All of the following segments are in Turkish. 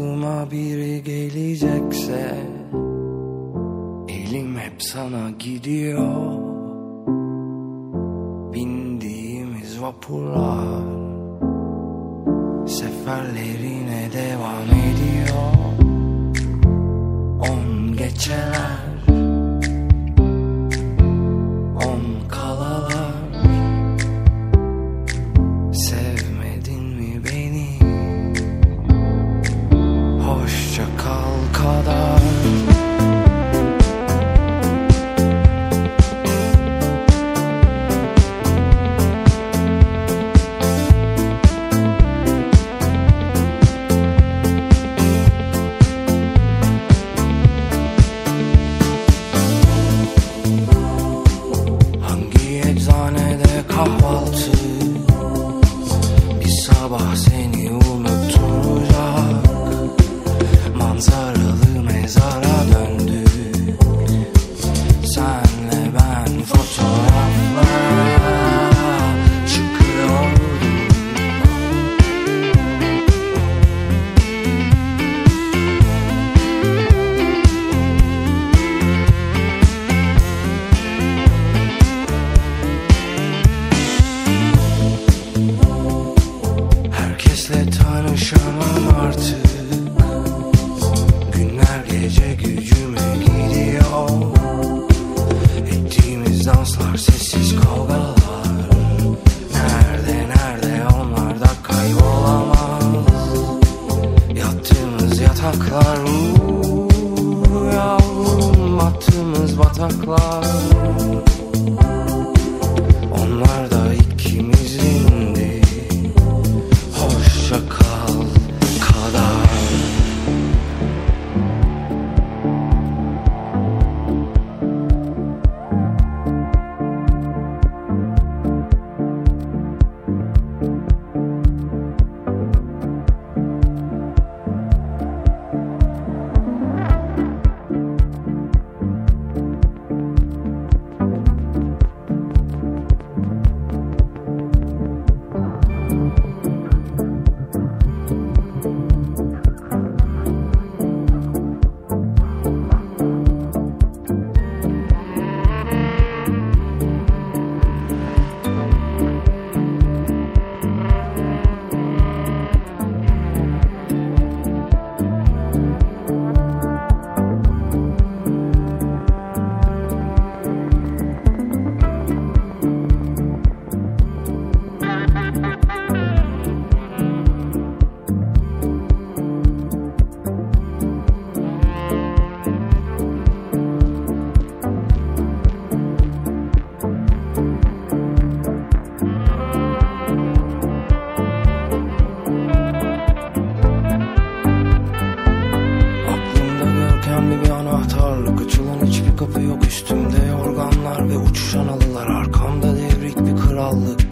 aklıma biri gelecekse Elim hep sana gidiyor. Bindiğimiz vapurlar Seferlerine devam ediyor. On geçeler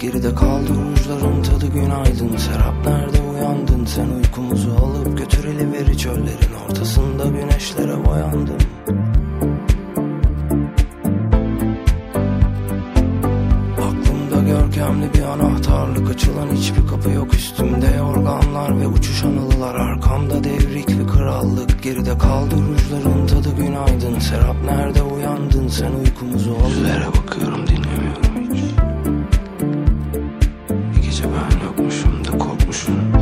Geride kaldı rujların tadı günaydın. Serap nerede uyandın? Sen uykumuzu alıp Götürüliveri çöllerin ortasında güneşlere boyandım Aklımda görkemli bir anahtarlık Açılan hiçbir kapı yok üstümde. Yorganlar Ve uçuşan alılar arkamda devrik bir krallık. Geride kaldı rujların tadı günaydın. Serap nerede uyandın? Sen uykumuzu al Korkmuşum da korkmuşum.